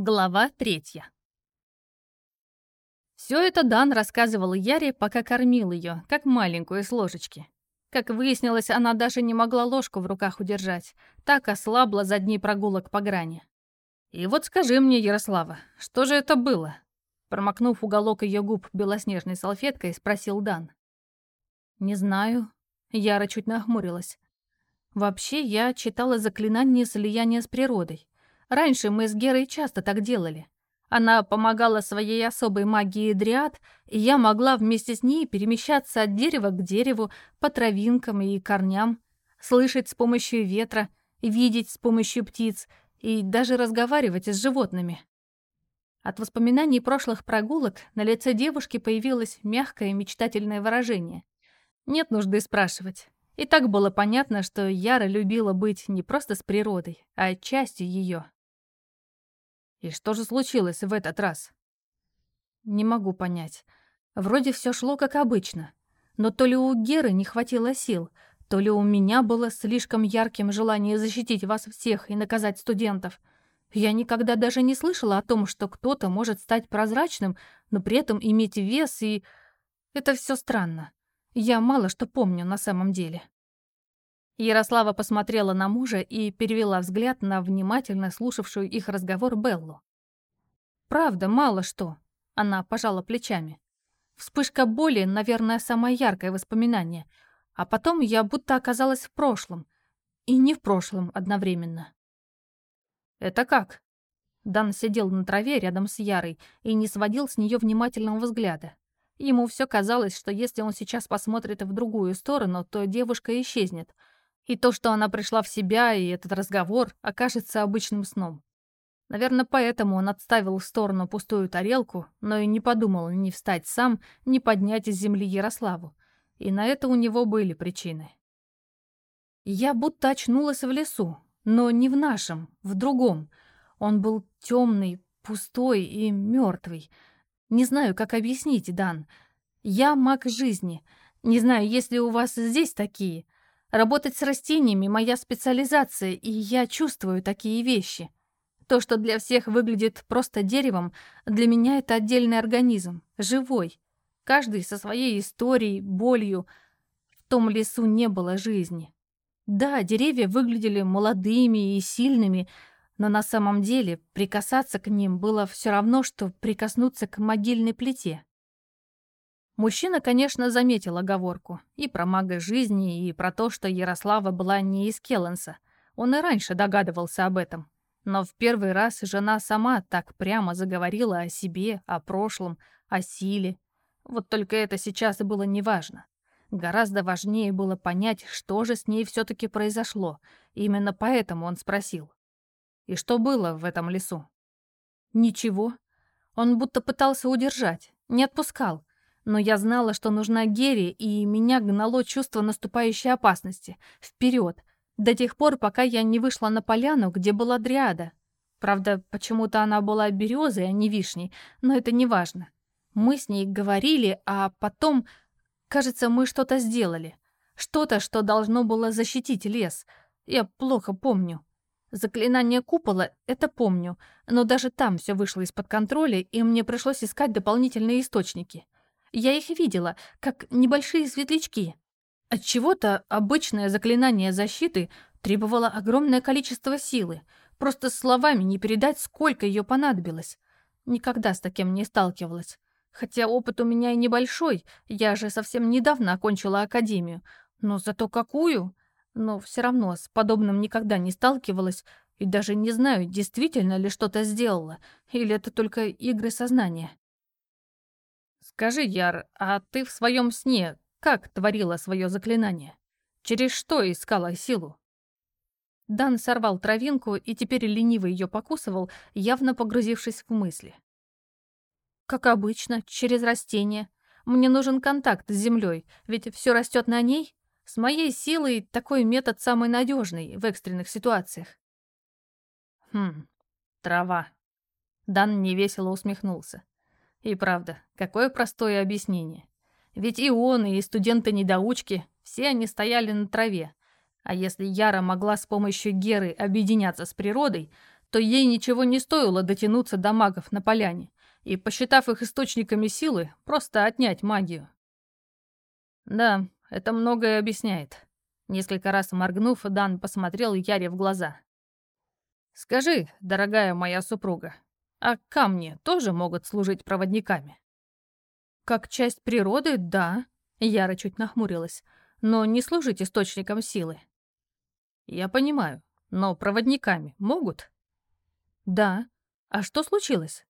Глава третья. Все это Дан рассказывал Яре, пока кормил ее, как маленькую с ложечки. Как выяснилось, она даже не могла ложку в руках удержать, так ослабла за дни прогулок по грани. «И вот скажи мне, Ярослава, что же это было?» Промокнув уголок ее губ белоснежной салфеткой, спросил Дан. «Не знаю». Яра чуть нахмурилась. «Вообще, я читала заклинание слияния с природой. Раньше мы с Герой часто так делали. Она помогала своей особой магией дриад, и я могла вместе с ней перемещаться от дерева к дереву, по травинкам и корням, слышать с помощью ветра, видеть с помощью птиц и даже разговаривать с животными. От воспоминаний прошлых прогулок на лице девушки появилось мягкое мечтательное выражение. Нет нужды спрашивать. И так было понятно, что Яра любила быть не просто с природой, а частью ее. И что же случилось в этот раз? Не могу понять. Вроде все шло как обычно. Но то ли у Геры не хватило сил, то ли у меня было слишком ярким желание защитить вас всех и наказать студентов. Я никогда даже не слышала о том, что кто-то может стать прозрачным, но при этом иметь вес и... Это все странно. Я мало что помню на самом деле. Ярослава посмотрела на мужа и перевела взгляд на внимательно слушавшую их разговор Беллу. «Правда, мало что», — она пожала плечами. Вспышка боли, наверное, самое яркое воспоминание, а потом я будто оказалась в прошлом, и не в прошлом одновременно. «Это как?» Дан сидел на траве рядом с Ярой и не сводил с нее внимательного взгляда. Ему все казалось, что если он сейчас посмотрит в другую сторону, то девушка исчезнет — и то, что она пришла в себя, и этот разговор окажется обычным сном. Наверное, поэтому он отставил в сторону пустую тарелку, но и не подумал ни встать сам, ни поднять из земли Ярославу. И на это у него были причины. Я будто очнулась в лесу, но не в нашем, в другом. Он был темный, пустой и мертвый. Не знаю, как объяснить, Дан. Я маг жизни. Не знаю, есть ли у вас здесь такие — Работать с растениями — моя специализация, и я чувствую такие вещи. То, что для всех выглядит просто деревом, для меня это отдельный организм, живой. Каждый со своей историей, болью. В том лесу не было жизни. Да, деревья выглядели молодыми и сильными, но на самом деле прикасаться к ним было все равно, что прикоснуться к могильной плите. Мужчина, конечно, заметил оговорку. И про мага жизни, и про то, что Ярослава была не из Келленса. Он и раньше догадывался об этом. Но в первый раз жена сама так прямо заговорила о себе, о прошлом, о силе. Вот только это сейчас было неважно. Гораздо важнее было понять, что же с ней все-таки произошло. Именно поэтому он спросил. И что было в этом лесу? Ничего. Он будто пытался удержать, не отпускал но я знала, что нужна Герри, и меня гнало чувство наступающей опасности. Вперед! До тех пор, пока я не вышла на поляну, где была дриада. Правда, почему-то она была березой, а не вишней, но это не важно. Мы с ней говорили, а потом... Кажется, мы что-то сделали. Что-то, что должно было защитить лес. Я плохо помню. Заклинание купола — это помню, но даже там все вышло из-под контроля, и мне пришлось искать дополнительные источники — я их видела, как небольшие светлячки. От чего-то обычное заклинание защиты требовало огромное количество силы. Просто словами не передать, сколько ее понадобилось. Никогда с таким не сталкивалась. Хотя опыт у меня и небольшой, я же совсем недавно окончила академию. Но зато какую? Но все равно с подобным никогда не сталкивалась и даже не знаю, действительно ли что-то сделала, или это только игры сознания. «Скажи, Яр, а ты в своем сне как творила свое заклинание? Через что искала силу?» Дан сорвал травинку и теперь лениво ее покусывал, явно погрузившись в мысли. «Как обычно, через растения. Мне нужен контакт с землей, ведь все растет на ней. С моей силой такой метод самый надежный в экстренных ситуациях». «Хм, трава». Дан невесело усмехнулся. И правда, какое простое объяснение. Ведь и он, и студенты-недоучки, все они стояли на траве. А если Яра могла с помощью Геры объединяться с природой, то ей ничего не стоило дотянуться до магов на поляне и, посчитав их источниками силы, просто отнять магию. Да, это многое объясняет. Несколько раз моргнув, Дан посмотрел Яре в глаза. «Скажи, дорогая моя супруга, а камни тоже могут служить проводниками?» «Как часть природы, да», — Яра чуть нахмурилась, «но не служить источником силы». «Я понимаю, но проводниками могут?» «Да. А что случилось?»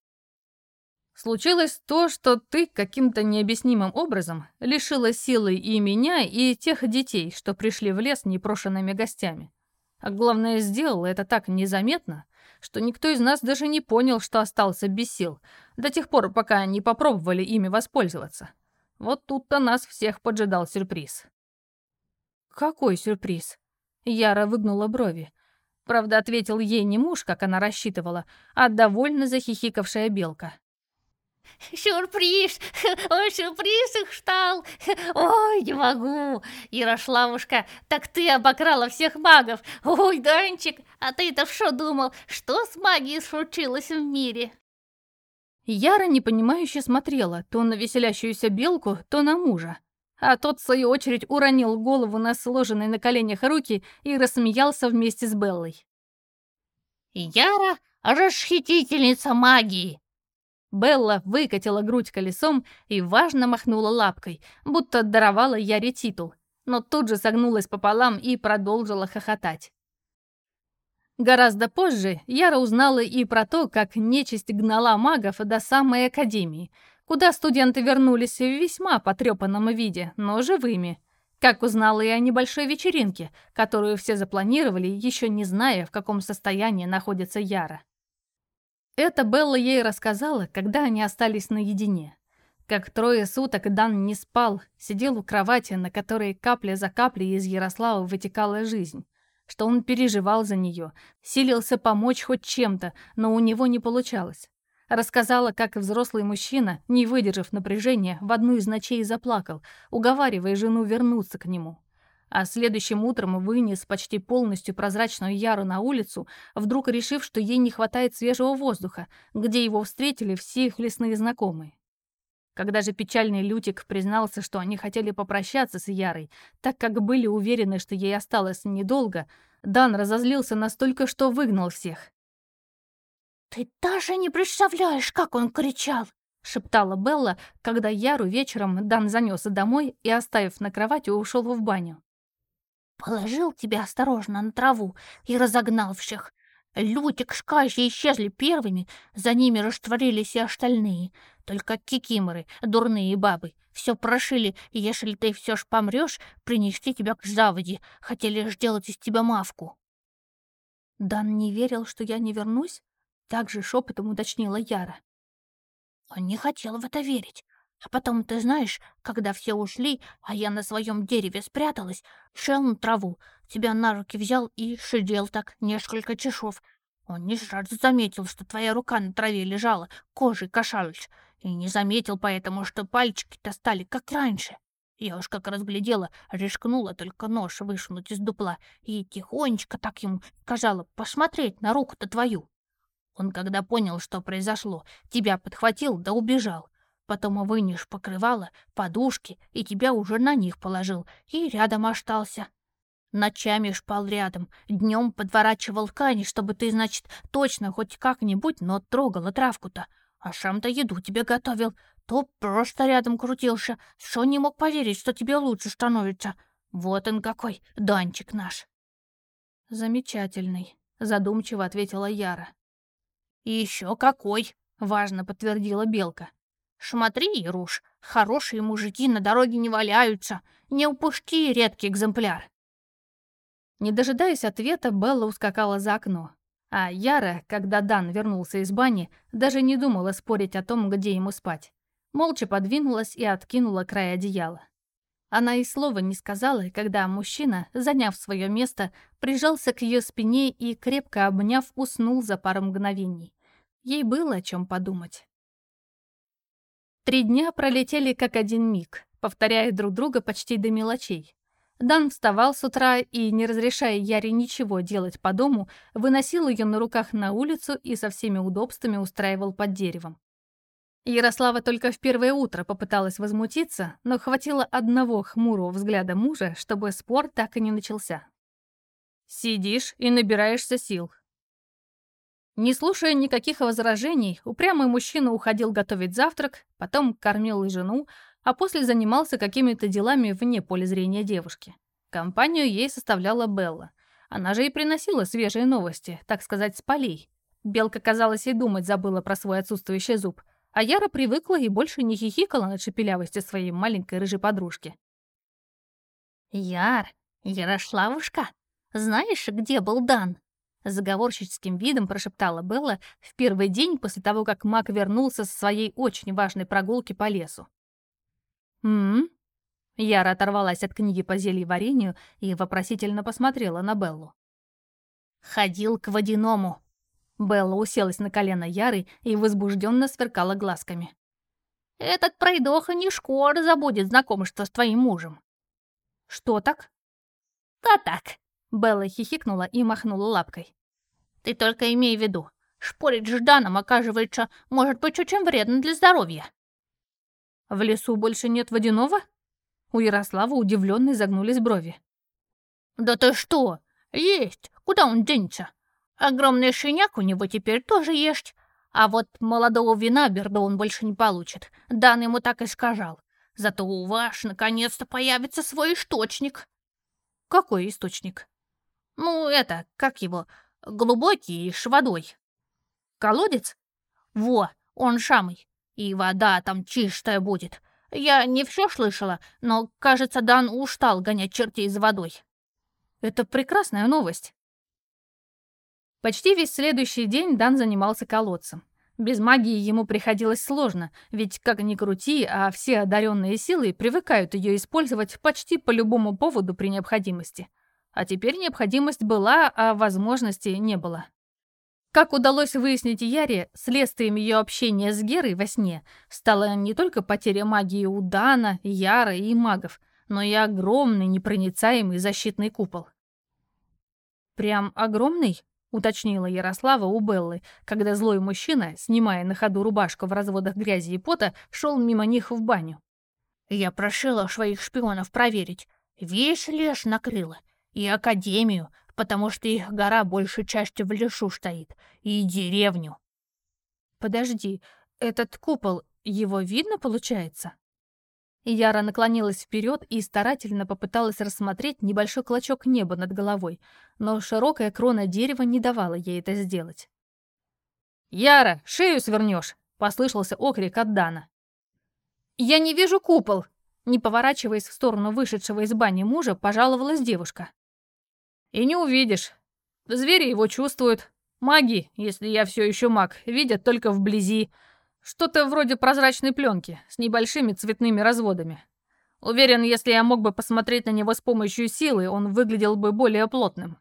Случилось то, что ты каким-то необъяснимым образом лишила силы и меня, и тех детей, что пришли в лес непрошенными гостями. А главное, сделала это так незаметно, что никто из нас даже не понял, что остался без сил, до тех пор, пока не попробовали ими воспользоваться. Вот тут-то нас всех поджидал сюрприз. «Какой сюрприз?» Яра выгнула брови. Правда, ответил ей не муж, как она рассчитывала, а довольно захихикавшая белка. Сюрприз! Ой, сюрприз их ждал! Ой, не могу! Ярославушка, так ты обокрала всех магов! Ой, Данчик, а ты-то что думал, что с магией случилось в мире? Яра непонимающе смотрела то на веселящуюся белку, то на мужа. А тот, в свою очередь, уронил голову на сложенные на коленях руки и рассмеялся вместе с Беллой. «Яра — расхитительница магии!» Белла выкатила грудь колесом и важно махнула лапкой, будто даровала Яре титул, но тут же согнулась пополам и продолжила хохотать. Гораздо позже Яра узнала и про то, как нечисть гнала магов до самой академии, куда студенты вернулись в весьма потрепанном виде, но живыми. Как узнала и о небольшой вечеринке, которую все запланировали, еще не зная, в каком состоянии находится Яра. Это Белла ей рассказала, когда они остались наедине. Как трое суток Дан не спал, сидел у кровати, на которой капля за каплей из Ярослава вытекала жизнь. Что он переживал за нее, силился помочь хоть чем-то, но у него не получалось. Рассказала, как взрослый мужчина, не выдержав напряжения, в одну из ночей заплакал, уговаривая жену вернуться к нему а следующим утром вынес почти полностью прозрачную Яру на улицу, вдруг решив, что ей не хватает свежего воздуха, где его встретили все их лесные знакомые. Когда же печальный Лютик признался, что они хотели попрощаться с Ярой, так как были уверены, что ей осталось недолго, Дан разозлился настолько, что выгнал всех. «Ты даже не представляешь, как он кричал!» — шептала Белла, когда Яру вечером Дан занес домой и, оставив на кровати, ушел в баню. Положил тебя осторожно на траву и разогнал всех. Лютик с Казей исчезли первыми, за ними растворились и остальные. Только кикиморы, дурные бабы, все прошили, и если ты все ж помрешь, принести тебя к заводе. Хотели сделать из тебя мавку. Дан не верил, что я не вернусь? Так же шепотом уточнила Яра. Он не хотел в это верить. А потом, ты знаешь, когда все ушли, а я на своем дереве спряталась, шел на траву, тебя на руки взял и шидел так несколько часов. Он не сразу заметил, что твоя рука на траве лежала, кожей кошалась, и не заметил поэтому, что пальчики-то стали как раньше. Я уж как разглядела, рискнула только нож вышнуть из дупла и тихонечко так ему сказала посмотреть на руку-то твою. Он, когда понял, что произошло, тебя подхватил да убежал. Потом вынешь покрывало, подушки, и тебя уже на них положил, и рядом остался. Ночами шпал рядом, днем подворачивал ткани, чтобы ты, значит, точно хоть как-нибудь, но трогала травку-то. А сам-то еду тебе готовил, то просто рядом крутился, что не мог поверить, что тебе лучше становится. Вот он какой, Данчик наш. Замечательный, задумчиво ответила Яра. И еще какой, важно подтвердила Белка. Смотри, Ируш, хорошие мужики на дороге не валяются. Не упусти редкий экземпляр. Не дожидаясь ответа, Белла ускакала за окно. А Яра, когда Дан вернулся из бани, даже не думала спорить о том, где ему спать. Молча подвинулась и откинула край одеяла. Она и слова не сказала, когда мужчина, заняв свое место, прижался к ее спине и, крепко обняв, уснул за пару мгновений. Ей было о чем подумать. Три дня пролетели как один миг, повторяя друг друга почти до мелочей. Дан вставал с утра и, не разрешая Яре ничего делать по дому, выносил ее на руках на улицу и со всеми удобствами устраивал под деревом. Ярослава только в первое утро попыталась возмутиться, но хватило одного хмурого взгляда мужа, чтобы спор так и не начался. «Сидишь и набираешься сил». Не слушая никаких возражений, упрямый мужчина уходил готовить завтрак, потом кормил и жену, а после занимался какими-то делами вне поля зрения девушки. Компанию ей составляла Белла. Она же и приносила свежие новости, так сказать, с полей. Белка, казалось, и думать забыла про свой отсутствующий зуб, а Яра привыкла и больше не хихикала над шепелявостью своей маленькой рыжей подружки. «Яр, Ярославушка, знаешь, где был Дан?» Заговорщическим видом прошептала Белла в первый день после того, как Мак вернулся со своей очень важной прогулки по лесу. «М-м?» Яра оторвалась от книги по зельеварению и вопросительно посмотрела на Беллу. «Ходил к водяному». Белла уселась на колено Яры и возбужденно сверкала глазками. «Этот пройдоха не скоро забудет знакомство с твоим мужем». «Что так?» «Да так». Белла хихикнула и махнула лапкой. «Ты только имей в виду, шпорить Жданом, оказывается, может быть очень вредно для здоровья». В лесу больше нет водяного? У Ярослава удивленно загнулись брови. Да ты что? Есть. Куда он денется? Огромный шиняк у него теперь тоже есть. А вот молодого вина Берда он больше не получит. Дан ему так и сказал. Зато у вас наконец-то появится свой источник. Какой источник? Ну, это, как его, глубокий и с водой. Колодец? Во, он самый. И вода там чистая будет. Я не все слышала, но, кажется, Дан устал гонять чертей за водой. Это прекрасная новость. Почти весь следующий день Дан занимался колодцем. Без магии ему приходилось сложно, ведь, как ни крути, а все одаренные силы привыкают ее использовать почти по любому поводу при необходимости. А теперь необходимость была, а возможности не было. Как удалось выяснить Яре, следствием ее общения с Герой во сне стала не только потеря магии у Дана, Яра и магов, но и огромный непроницаемый защитный купол. «Прям огромный?» — уточнила Ярослава у Беллы, когда злой мужчина, снимая на ходу рубашку в разводах грязи и пота, шел мимо них в баню. «Я прошила своих шпионов проверить. Весь лес накрыла. И Академию, потому что их гора большей частью в лесу стоит, и деревню. Подожди, этот купол, его видно, получается? Яра наклонилась вперед и старательно попыталась рассмотреть небольшой клочок неба над головой, но широкая крона дерева не давала ей это сделать. «Яра, шею свернешь!» — послышался окрик от Дана. «Я не вижу купол!» Не поворачиваясь в сторону вышедшего из бани мужа, пожаловалась девушка. И не увидишь. Звери его чувствуют. Маги, если я все еще маг, видят только вблизи. Что-то вроде прозрачной пленки с небольшими цветными разводами. Уверен, если я мог бы посмотреть на него с помощью силы, он выглядел бы более плотным.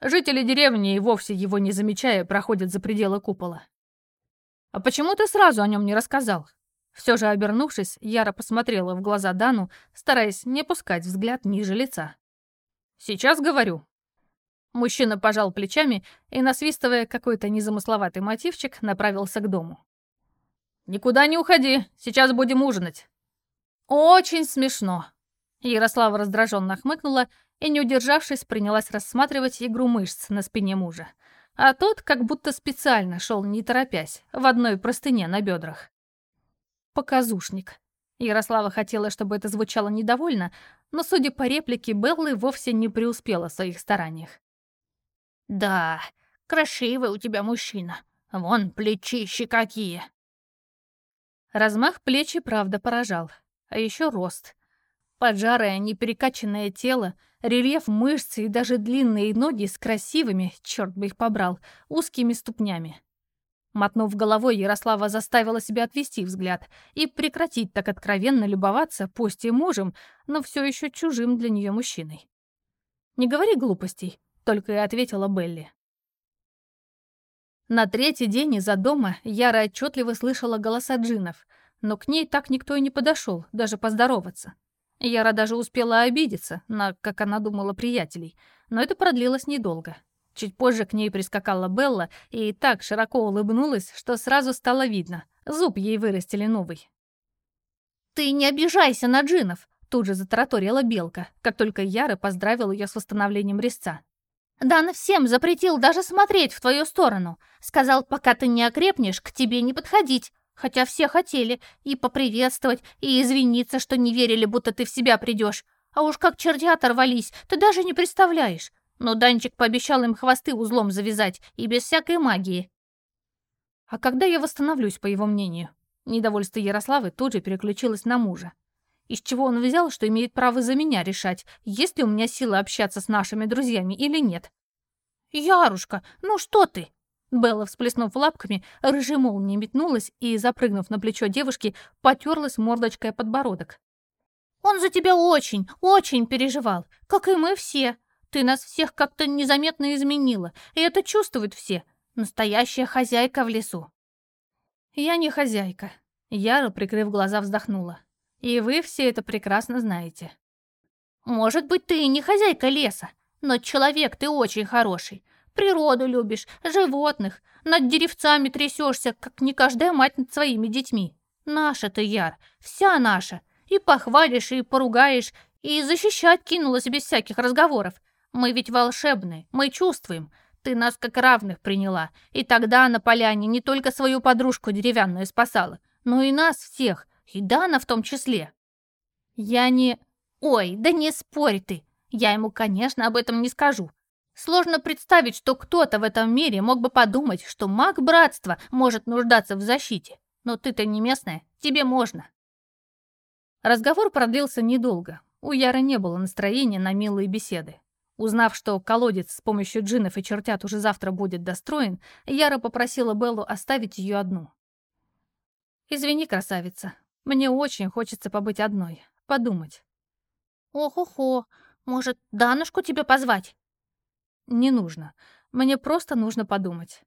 Жители деревни и вовсе его не замечая проходят за пределы купола. «А почему ты сразу о нем не рассказал?» Все же обернувшись, Яра посмотрела в глаза Дану, стараясь не пускать взгляд ниже лица. «Сейчас говорю. Мужчина пожал плечами и, насвистывая какой-то незамысловатый мотивчик, направился к дому. «Никуда не уходи, сейчас будем ужинать». «Очень смешно». Ярослава раздраженно хмыкнула и, не удержавшись, принялась рассматривать игру мышц на спине мужа. А тот как будто специально шел не торопясь, в одной простыне на бедрах. Показушник. Ярослава хотела, чтобы это звучало недовольно, но, судя по реплике, Беллы вовсе не преуспела в своих стараниях. «Да, красивый у тебя мужчина. Вон плечищи какие!» Размах плечи, правда, поражал. А еще рост. Поджарое, неперекачанное тело, рельеф мышц и даже длинные ноги с красивыми, черт бы их побрал, узкими ступнями. Мотнув головой, Ярослава заставила себя отвести взгляд и прекратить так откровенно любоваться, пусть и мужем, но все еще чужим для нее мужчиной. «Не говори глупостей только и ответила Белли. На третий день из-за дома Яра отчетливо слышала голоса джинов, но к ней так никто и не подошел, даже поздороваться. Яра даже успела обидеться на, как она думала, приятелей, но это продлилось недолго. Чуть позже к ней прискакала Белла и так широко улыбнулась, что сразу стало видно. Зуб ей вырастили новый. «Ты не обижайся на джинов!» Тут же затараторила Белка, как только Яра поздравил ее с восстановлением резца. «Дан всем запретил даже смотреть в твою сторону. Сказал, пока ты не окрепнешь, к тебе не подходить. Хотя все хотели и поприветствовать, и извиниться, что не верили, будто ты в себя придешь. А уж как черти оторвались, ты даже не представляешь. Но Данчик пообещал им хвосты узлом завязать и без всякой магии. А когда я восстановлюсь, по его мнению? Недовольство Ярославы тут же переключилось на мужа. Из чего он взял, что имеет право за меня решать, есть ли у меня сила общаться с нашими друзьями или нет? «Ярушка, ну что ты?» Белла, всплеснув лапками, рыжей молнией метнулась и, запрыгнув на плечо девушки, потерлась мордочкой подбородок. «Он за тебя очень, очень переживал, как и мы все. Ты нас всех как-то незаметно изменила, и это чувствуют все. Настоящая хозяйка в лесу». «Я не хозяйка», — Яра, прикрыв глаза, вздохнула. «И вы все это прекрасно знаете». «Может быть, ты и не хозяйка леса, но человек ты очень хороший. Природу любишь, животных, над деревцами трясешься, как не каждая мать над своими детьми. Наша ты, Яр, вся наша. И похвалишь, и поругаешь, и защищать кинулась без всяких разговоров. Мы ведь волшебные, мы чувствуем. Ты нас как равных приняла, и тогда на поляне не только свою подружку деревянную спасала, но и нас всех, и Дана в том числе. Я не... Ой, да не спорь ты. Я ему, конечно, об этом не скажу. Сложно представить, что кто-то в этом мире мог бы подумать, что маг братства может нуждаться в защите. Но ты-то не местная, тебе можно. Разговор продлился недолго. У Яры не было настроения на милые беседы. Узнав, что колодец с помощью джинов и чертят уже завтра будет достроен, Яра попросила Беллу оставить ее одну. «Извини, красавица, мне очень хочется побыть одной, подумать». «Ох-охо, может, Данушку тебе позвать?» «Не нужно. Мне просто нужно подумать».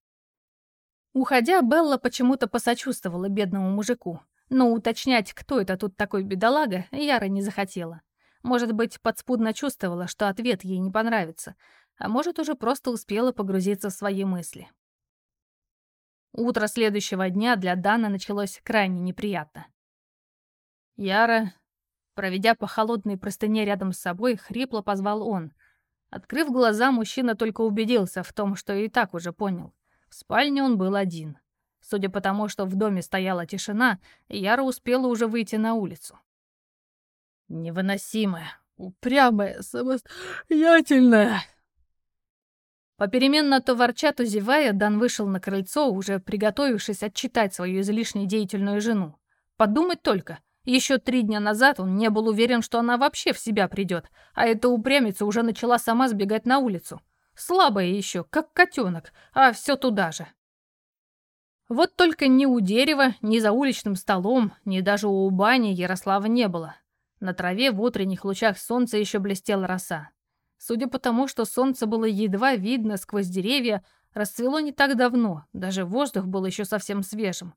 Уходя, Белла почему-то посочувствовала бедному мужику, но уточнять, кто это тут такой бедолага, Яра не захотела. Может быть, подспудно чувствовала, что ответ ей не понравится, а может, уже просто успела погрузиться в свои мысли. Утро следующего дня для Дана началось крайне неприятно. Яра, проведя по холодной простыне рядом с собой, хрипло позвал он — Открыв глаза, мужчина только убедился в том, что и так уже понял. В спальне он был один. Судя по тому, что в доме стояла тишина, Яра успела уже выйти на улицу. Невыносимая, упрямая, самостоятельная. Попеременно то ворча, то зевая, Дан вышел на крыльцо, уже приготовившись отчитать свою излишне деятельную жену. Подумать только, еще три дня назад он не был уверен, что она вообще в себя придет, а эта упрямица уже начала сама сбегать на улицу. Слабая еще, как котенок, а все туда же. Вот только ни у дерева, ни за уличным столом, ни даже у бани Ярослава не было. На траве в утренних лучах солнца еще блестела роса. Судя по тому, что солнце было едва видно сквозь деревья, расцвело не так давно, даже воздух был еще совсем свежим.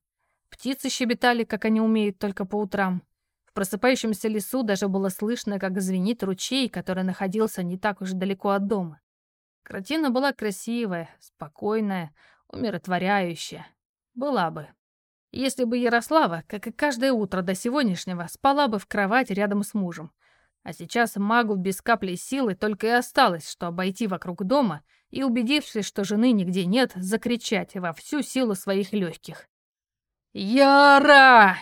Птицы щебетали, как они умеют, только по утрам. В просыпающемся лесу даже было слышно, как звенит ручей, который находился не так уж далеко от дома. Картина была красивая, спокойная, умиротворяющая. Была бы. Если бы Ярослава, как и каждое утро до сегодняшнего, спала бы в кровати рядом с мужем. А сейчас магу без капли силы только и осталось, что обойти вокруг дома и, убедившись, что жены нигде нет, закричать во всю силу своих легких. «Яра!»